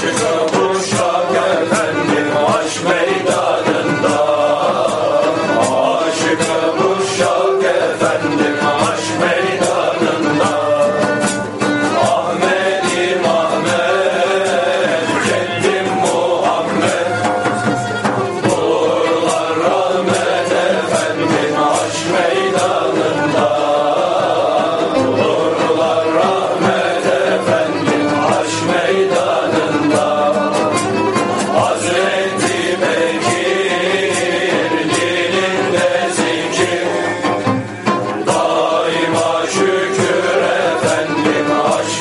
Krishna.